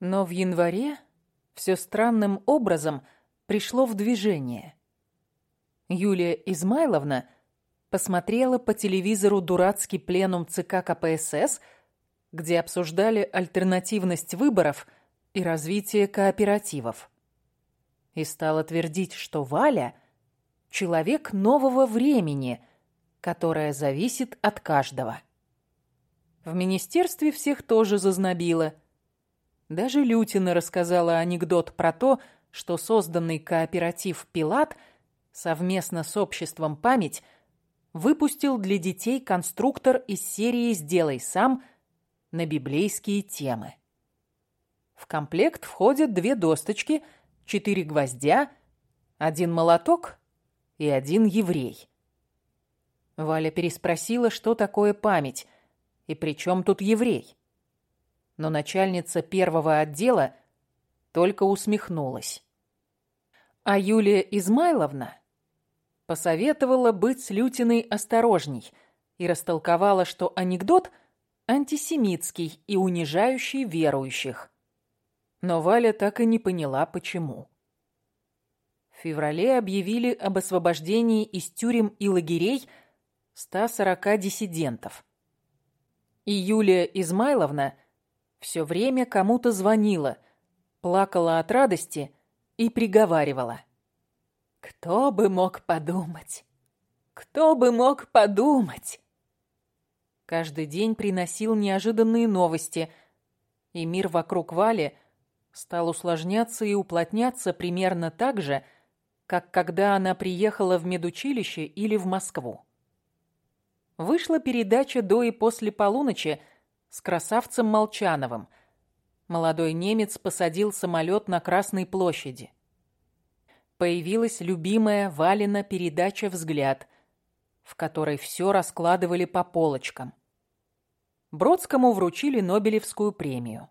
Но в январе все странным образом пришло в движение. Юлия Измайловна посмотрела по телевизору дурацкий пленум ЦК КПСС, где обсуждали альтернативность выборов и развитие кооперативов. И стала твердить, что Валя — человек нового времени, которое зависит от каждого. В министерстве всех тоже зазнобило. Даже Лютина рассказала анекдот про то, что созданный кооператив «Пилат» совместно с обществом «Память» выпустил для детей конструктор из серии «Сделай сам» на библейские темы. В комплект входят две досточки, четыре гвоздя, один молоток и один еврей. Валя переспросила, что такое память, и при чем тут еврей? Но начальница первого отдела только усмехнулась. А Юлия Измайловна посоветовала быть с Лютиной осторожней и растолковала, что анекдот антисемитский и унижающий верующих. Но Валя так и не поняла, почему. В феврале объявили об освобождении из тюрем и лагерей 140 диссидентов. И Юлия Измайловна все время кому-то звонила, плакала от радости и приговаривала. «Кто бы мог подумать? Кто бы мог подумать?» Каждый день приносил неожиданные новости, и мир вокруг Вали стал усложняться и уплотняться примерно так же, как когда она приехала в медучилище или в Москву вышла передача до и после полуночи с красавцем Молчановым. Молодой немец посадил самолет на Красной площади. Появилась любимая Валина передача «Взгляд», в которой все раскладывали по полочкам. Бродскому вручили Нобелевскую премию.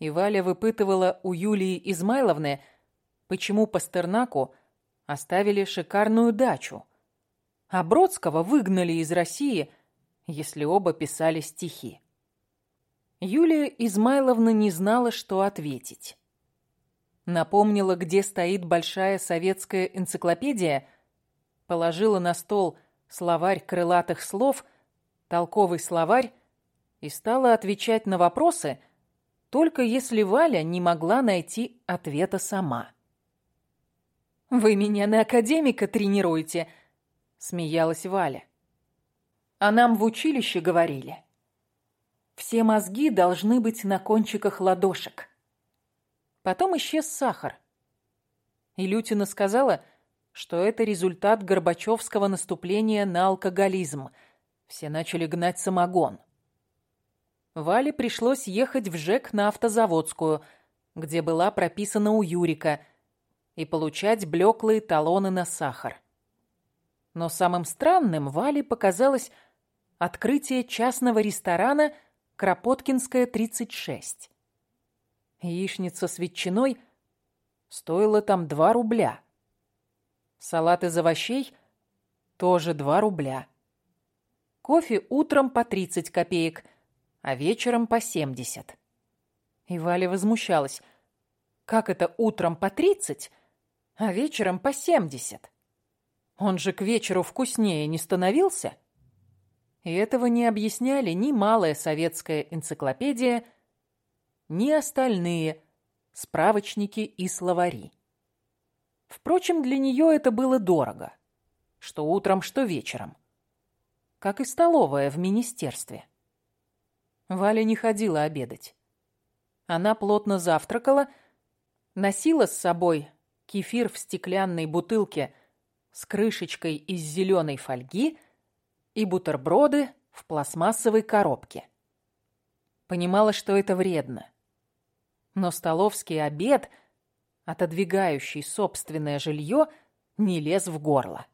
И Валя выпытывала у Юлии Измайловны, почему Пастернаку оставили шикарную дачу – а Бродского выгнали из России, если оба писали стихи. Юлия Измайловна не знала, что ответить. Напомнила, где стоит большая советская энциклопедия, положила на стол словарь крылатых слов, толковый словарь и стала отвечать на вопросы, только если Валя не могла найти ответа сама. «Вы меня на академика тренируете», смеялась Валя. А нам в училище говорили. Все мозги должны быть на кончиках ладошек. Потом исчез сахар. И Лютина сказала, что это результат Горбачевского наступления на алкоголизм. Все начали гнать самогон. Вале пришлось ехать в ЖЭК на автозаводскую, где была прописана у Юрика, и получать блеклые талоны на сахар. Но самым странным Вале показалось открытие частного ресторана «Кропоткинская, 36». Яичница с ветчиной стоила там 2 рубля. Салат из овощей тоже 2 рубля. Кофе утром по 30 копеек, а вечером по 70. И Валя возмущалась. Как это утром по 30, а вечером по 70? Он же к вечеру вкуснее не становился? И этого не объясняли ни малая советская энциклопедия, ни остальные справочники и словари. Впрочем, для нее это было дорого. Что утром, что вечером. Как и столовая в министерстве. Валя не ходила обедать. Она плотно завтракала, носила с собой кефир в стеклянной бутылке – с крышечкой из зеленой фольги и бутерброды в пластмассовой коробке. Понимала, что это вредно. Но столовский обед, отодвигающий собственное жилье, не лез в горло.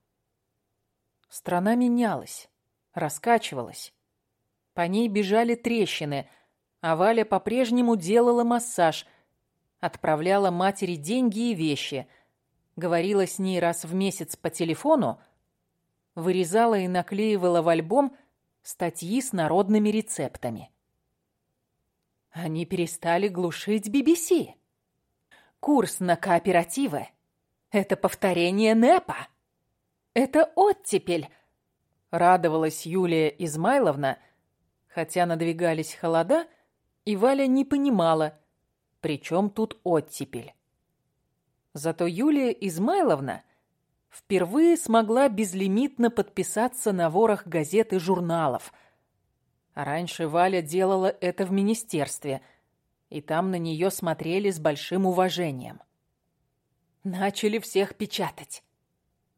Страна менялась, раскачивалась. По ней бежали трещины, а Валя по-прежнему делала массаж, отправляла матери деньги и вещи – говорила с ней раз в месяц по телефону, вырезала и наклеивала в альбом статьи с народными рецептами. Они перестали глушить BBC. Курс на кооперативы — это повторение НЭПа. Это оттепель, радовалась Юлия Измайловна, хотя надвигались холода, и Валя не понимала, при чем тут оттепель. Зато Юлия Измайловна впервые смогла безлимитно подписаться на ворох газет и журналов. А раньше Валя делала это в министерстве, и там на нее смотрели с большим уважением. Начали всех печатать.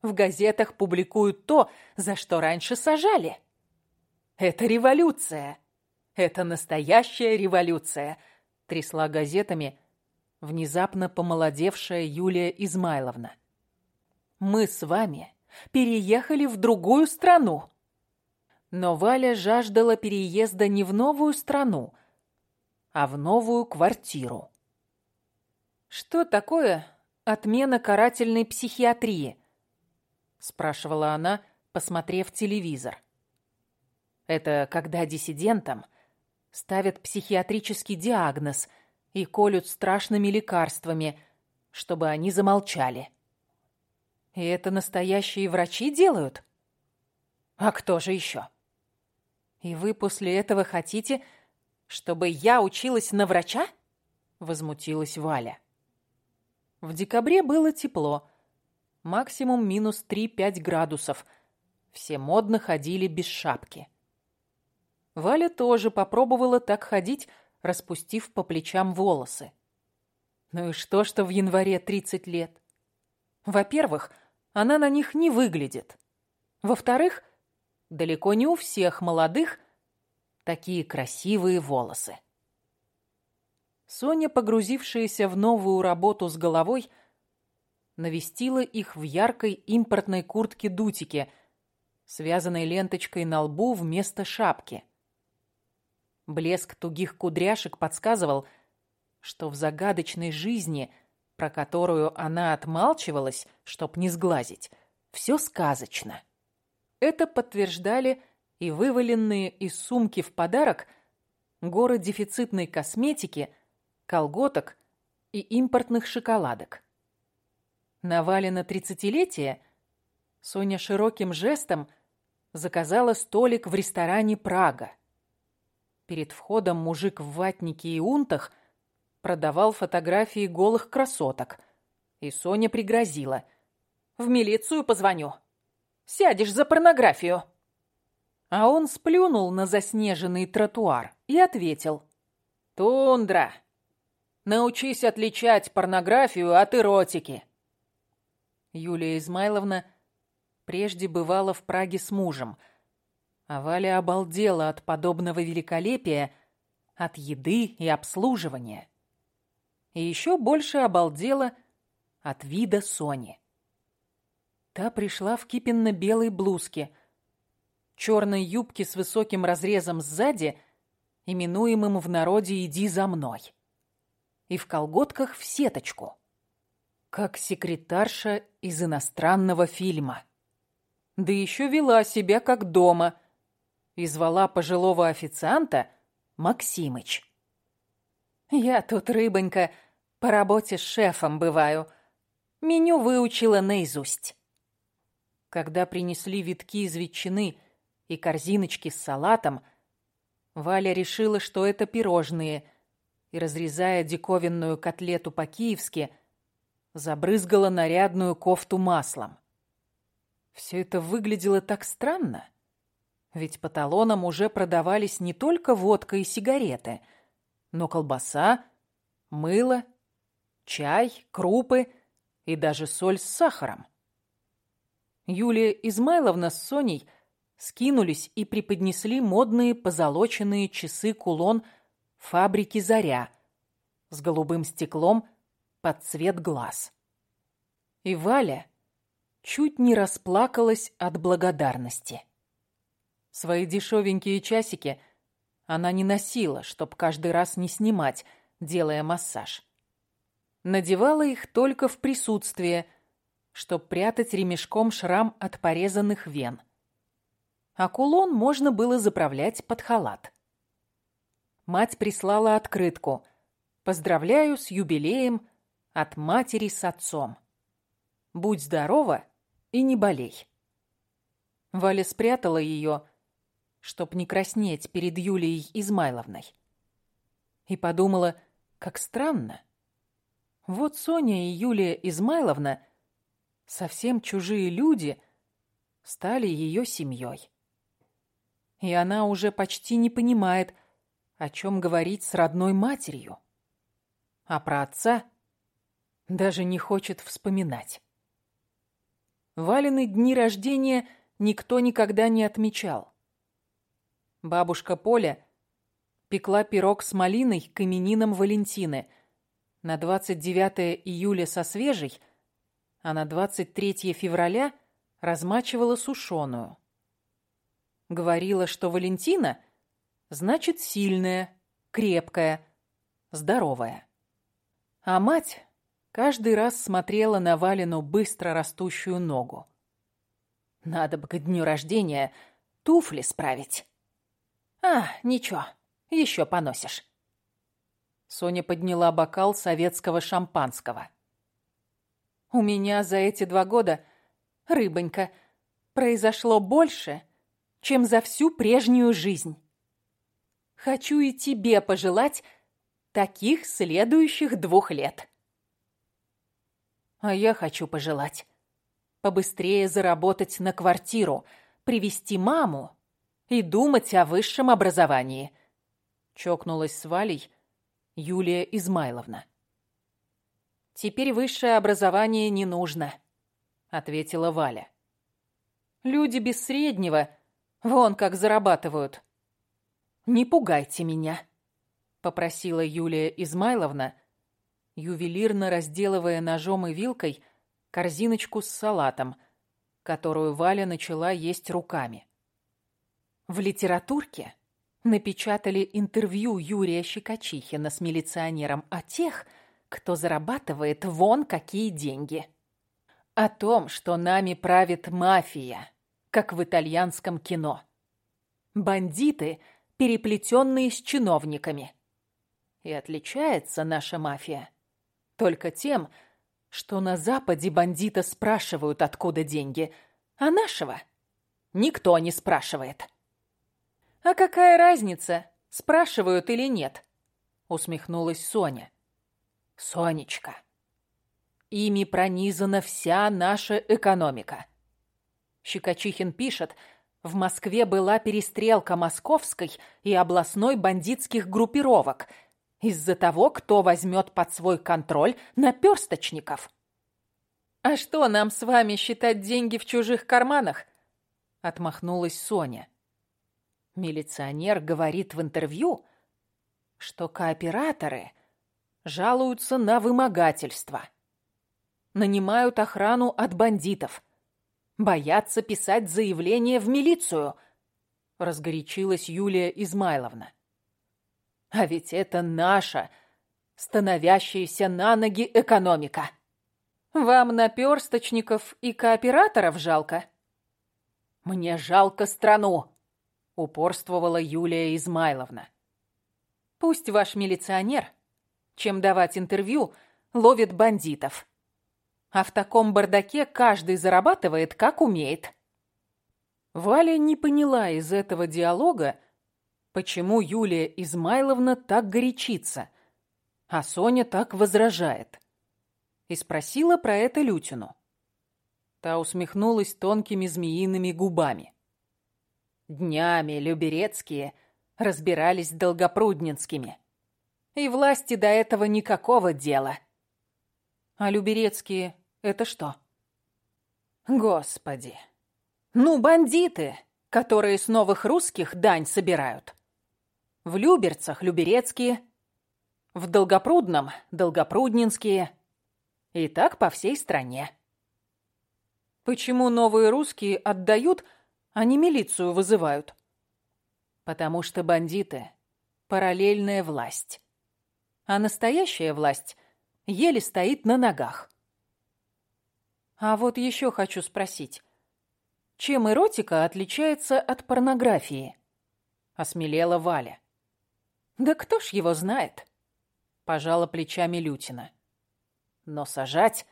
В газетах публикуют то, за что раньше сажали. Это революция. Это настоящая революция, трясла газетами внезапно помолодевшая Юлия Измайловна. Мы с вами переехали в другую страну. Но Валя жаждала переезда не в новую страну, а в новую квартиру. Что такое отмена карательной психиатрии? спрашивала она, посмотрев телевизор. Это когда диссидентам ставят психиатрический диагноз и колют страшными лекарствами, чтобы они замолчали. И это настоящие врачи делают? А кто же еще? И вы после этого хотите, чтобы я училась на врача? Возмутилась Валя. В декабре было тепло. Максимум минус 3-5 градусов. Все модно ходили без шапки. Валя тоже попробовала так ходить, распустив по плечам волосы. Ну и что, что в январе 30 лет? Во-первых, она на них не выглядит. Во-вторых, далеко не у всех молодых такие красивые волосы. Соня, погрузившаяся в новую работу с головой, навестила их в яркой импортной куртке-дутике, связанной ленточкой на лбу вместо шапки. Блеск тугих кудряшек подсказывал, что в загадочной жизни – про которую она отмалчивалась, чтоб не сглазить, все сказочно. Это подтверждали и вываленные из сумки в подарок горы дефицитной косметики, колготок и импортных шоколадок. На Валина тридцатилетие Соня широким жестом заказала столик в ресторане «Прага». Перед входом мужик в ватнике и унтах – продавал фотографии голых красоток. И Соня пригрозила. «В милицию позвоню. Сядешь за порнографию». А он сплюнул на заснеженный тротуар и ответил. «Тундра, научись отличать порнографию от эротики». Юлия Измайловна прежде бывала в Праге с мужем, а Валя обалдела от подобного великолепия, от еды и обслуживания и еще больше обалдела от вида Сони. Та пришла в кипенно-белой блузке, черной юбке с высоким разрезом сзади, именуемым в народе «иди за мной», и в колготках в сеточку, как секретарша из иностранного фильма. Да еще вела себя как дома и звала пожилого официанта Максимыч. «Я тут, рыбонька, по работе с шефом бываю. Меню выучила наизусть». Когда принесли витки из ветчины и корзиночки с салатом, Валя решила, что это пирожные, и, разрезая диковинную котлету по-киевски, забрызгала нарядную кофту маслом. Все это выглядело так странно, ведь по талонам уже продавались не только водка и сигареты — но колбаса, мыло, чай, крупы и даже соль с сахаром. Юлия Измайловна с Соней скинулись и преподнесли модные позолоченные часы-кулон фабрики «Заря» с голубым стеклом под цвет глаз. И Валя чуть не расплакалась от благодарности. Свои дешевенькие часики – она не носила, чтоб каждый раз не снимать, делая массаж. Надевала их только в присутствии, чтоб прятать ремешком шрам от порезанных вен. А кулон можно было заправлять под халат. мать прислала открытку «Поздравляю с юбилеем от матери с отцом. Будь здорова и не болей». Валя спрятала ее, чтоб не краснеть перед Юлией Измайловной. И подумала, как странно. Вот Соня и Юлия Измайловна, совсем чужие люди, стали ее семьей. И она уже почти не понимает, о чем говорить с родной матерью. А про отца даже не хочет вспоминать. Валины дни рождения никто никогда не отмечал. Бабушка Поля пекла пирог с малиной к именинам Валентины на 29 июля со свежей, а на 23 февраля размачивала сушеную. Говорила, что Валентина значит сильная, крепкая, здоровая. А мать каждый раз смотрела на Валину быстро растущую ногу. Надо бы к дню рождения туфли справить. А, ничего, еще поносишь. Соня подняла бокал советского шампанского. У меня за эти два года, рыбонька, произошло больше, чем за всю прежнюю жизнь. Хочу и тебе пожелать таких следующих двух лет. А я хочу пожелать побыстрее заработать на квартиру, привести маму и думать о высшем образовании. Чокнулась с Валей Юлия Измайловна. «Теперь высшее образование не нужно», — ответила Валя. «Люди без среднего вон как зарабатывают». «Не пугайте меня», — попросила Юлия Измайловна, ювелирно разделывая ножом и вилкой корзиночку с салатом, которую Валя начала есть руками. В литературке напечатали интервью Юрия Щекочихина с милиционером о тех, кто зарабатывает вон какие деньги. О том, что нами правит мафия, как в итальянском кино. Бандиты, переплетенные с чиновниками. И отличается наша мафия только тем, что на Западе бандита спрашивают, откуда деньги, а нашего никто не спрашивает. «А какая разница, спрашивают или нет?» — усмехнулась Соня. «Сонечка, ими пронизана вся наша экономика». Щекочихин пишет, в Москве была перестрелка московской и областной бандитских группировок — из-за того, кто возьмет под свой контроль наперсточников. «А что, нам с вами считать деньги в чужих карманах?» Отмахнулась Соня. Милиционер говорит в интервью, что кооператоры жалуются на вымогательство. Нанимают охрану от бандитов. Боятся писать заявление в милицию. Разгорячилась Юлия Измайловна. А ведь это наша, становящаяся на ноги экономика. Вам наперсточников и кооператоров жалко? Мне жалко страну, упорствовала Юлия Измайловна. Пусть ваш милиционер, чем давать интервью, ловит бандитов. А в таком бардаке каждый зарабатывает, как умеет. Валя не поняла из этого диалога, почему Юлия Измайловна так горячится, а Соня так возражает. И спросила про это Лютину. Та усмехнулась тонкими змеиными губами. Днями Люберецкие разбирались с Долгопрудненскими. И власти до этого никакого дела. А Люберецкие — это что? Господи! Ну, бандиты, которые с новых русских дань собирают. В Люберцах – Люберецкие, в Долгопрудном – Долгопрудненские. И так по всей стране. Почему новые русские отдают, не милицию вызывают? Потому что бандиты – параллельная власть. А настоящая власть еле стоит на ногах. А вот еще хочу спросить. Чем эротика отличается от порнографии? Осмелела Валя. «Да кто ж его знает?» — пожала плечами Лютина. «Но сажать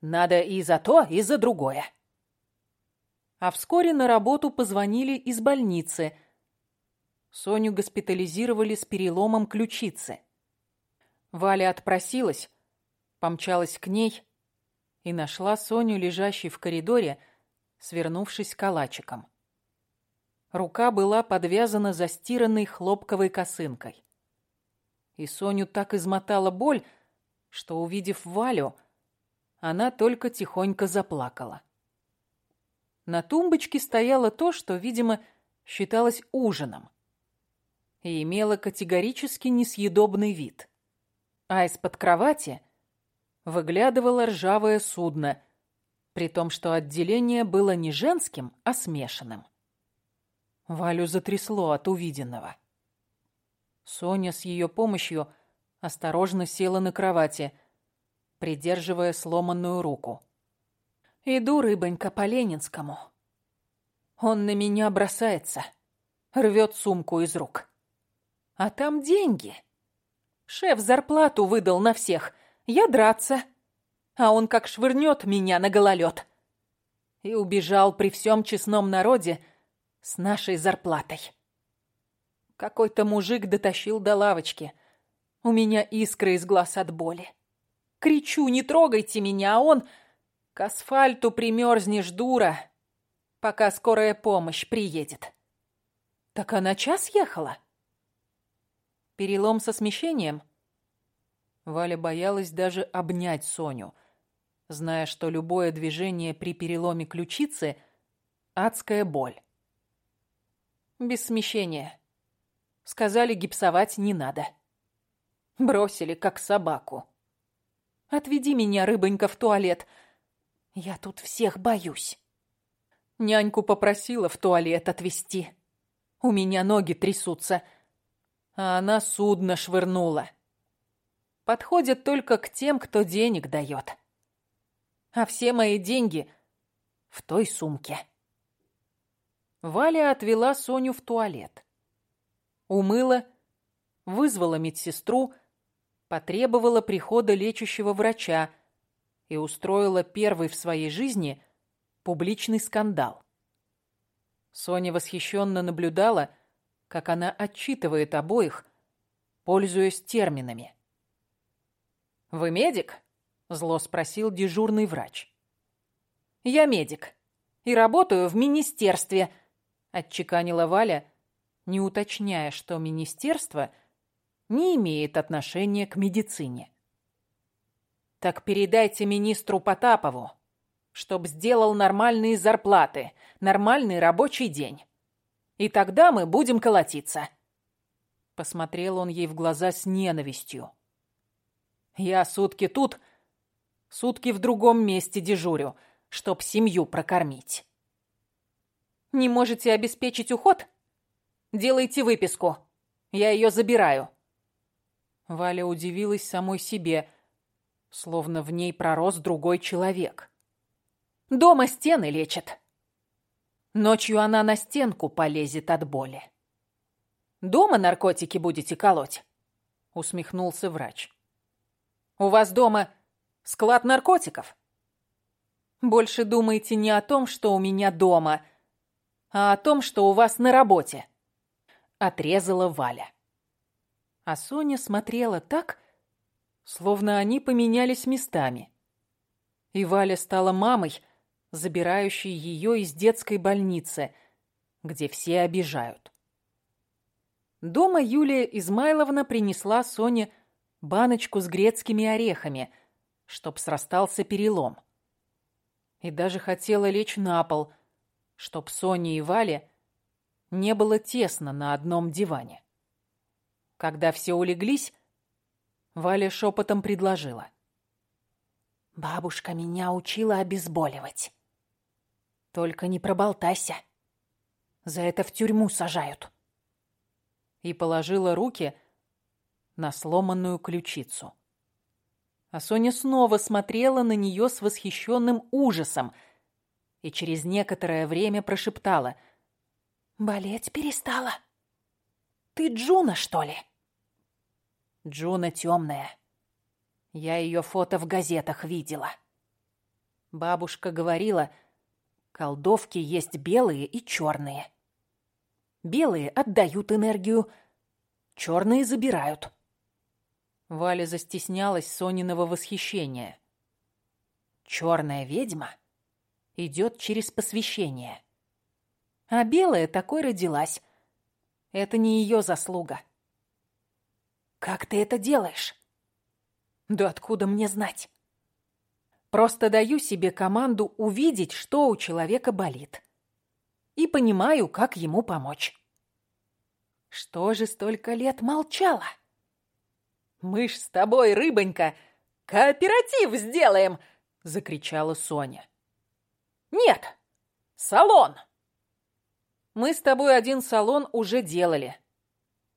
надо и за то, и за другое». А вскоре на работу позвонили из больницы. Соню госпитализировали с переломом ключицы. Валя отпросилась, помчалась к ней и нашла Соню, лежащей в коридоре, свернувшись калачиком. Рука была подвязана застиранной хлопковой косынкой. И Соню так измотала боль, что, увидев Валю, она только тихонько заплакала. На тумбочке стояло то, что, видимо, считалось ужином и имело категорически несъедобный вид. А из-под кровати выглядывало ржавое судно, при том, что отделение было не женским, а смешанным. Валю затрясло от увиденного. Соня с ее помощью осторожно села на кровати, придерживая сломанную руку. «Иду, рыбонька, по Ленинскому. Он на меня бросается, рвет сумку из рук. А там деньги. Шеф зарплату выдал на всех, я драться. А он как швырнет меня на гололед. И убежал при всем честном народе, с нашей зарплатой. Какой-то мужик дотащил до лавочки. У меня искры из глаз от боли. Кричу, не трогайте меня, а он... К асфальту примерзнешь, дура, пока скорая помощь приедет. Так она час ехала? Перелом со смещением? Валя боялась даже обнять Соню, зная, что любое движение при переломе ключицы — адская боль. Без смещения. Сказали, гипсовать не надо. Бросили, как собаку. Отведи меня, рыбонька, в туалет. Я тут всех боюсь. Няньку попросила в туалет отвезти. У меня ноги трясутся. А она судно швырнула. Подходит только к тем, кто денег дает. А все мои деньги в той сумке. Валя отвела Соню в туалет. Умыла, вызвала медсестру, потребовала прихода лечащего врача и устроила первый в своей жизни публичный скандал. Соня восхищенно наблюдала, как она отчитывает обоих, пользуясь терминами. «Вы медик?» – зло спросил дежурный врач. «Я медик и работаю в министерстве», отчеканила Валя, не уточняя, что министерство не имеет отношения к медицине. Так передайте министру Потапову, чтоб сделал нормальные зарплаты, нормальный рабочий день. И тогда мы будем колотиться. Посмотрел он ей в глаза с ненавистью. Я сутки тут, сутки в другом месте дежурю, чтоб семью прокормить. Не можете обеспечить уход? Делайте выписку. Я ее забираю. Валя удивилась самой себе, словно в ней пророс другой человек. Дома стены лечат. Ночью она на стенку полезет от боли. Дома наркотики будете колоть? Усмехнулся врач. У вас дома склад наркотиков? Больше думайте не о том, что у меня дома – а о том, что у вас на работе», — отрезала Валя. А Соня смотрела так, словно они поменялись местами. И Валя стала мамой, забирающей ее из детской больницы, где все обижают. Дома Юлия Измайловна принесла Соне баночку с грецкими орехами, чтоб срастался перелом. И даже хотела лечь на пол — чтоб Соне и Вале не было тесно на одном диване. Когда все улеглись, Валя шепотом предложила. «Бабушка меня учила обезболивать. Только не проболтайся. За это в тюрьму сажают». И положила руки на сломанную ключицу. А Соня снова смотрела на нее с восхищенным ужасом – и через некоторое время прошептала. «Болеть перестала? Ты Джуна, что ли?» Джуна темная. Я ее фото в газетах видела. Бабушка говорила, колдовки есть белые и черные. Белые отдают энергию, черные забирают. Валя застеснялась Сониного восхищения. Черная ведьма идет через посвящение. А белая такой родилась. Это не ее заслуга. Как ты это делаешь? Да откуда мне знать? Просто даю себе команду увидеть, что у человека болит. И понимаю, как ему помочь. Что же столько лет молчала? Мы ж с тобой, рыбонька, кооператив сделаем, закричала Соня. Нет, салон. Мы с тобой один салон уже делали,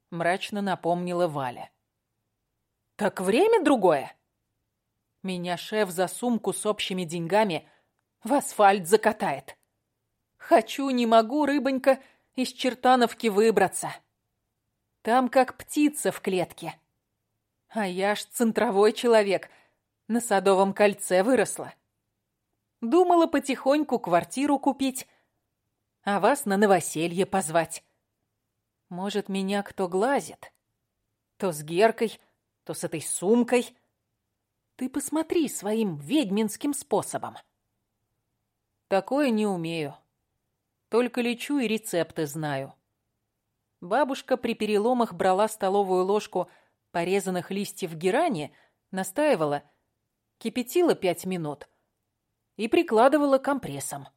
мрачно напомнила Валя. Так время другое. Меня шеф за сумку с общими деньгами в асфальт закатает. Хочу, не могу, рыбонька, из чертановки выбраться. Там как птица в клетке. А я ж центровой человек, на Садовом кольце выросла. Думала потихоньку квартиру купить, а вас на новоселье позвать. Может, меня кто глазит? То с Геркой, то с этой сумкой. Ты посмотри своим ведьминским способом. Такое не умею. Только лечу и рецепты знаю. Бабушка при переломах брала столовую ложку порезанных листьев герани, настаивала, кипятила пять минут и прикладывала компрессом.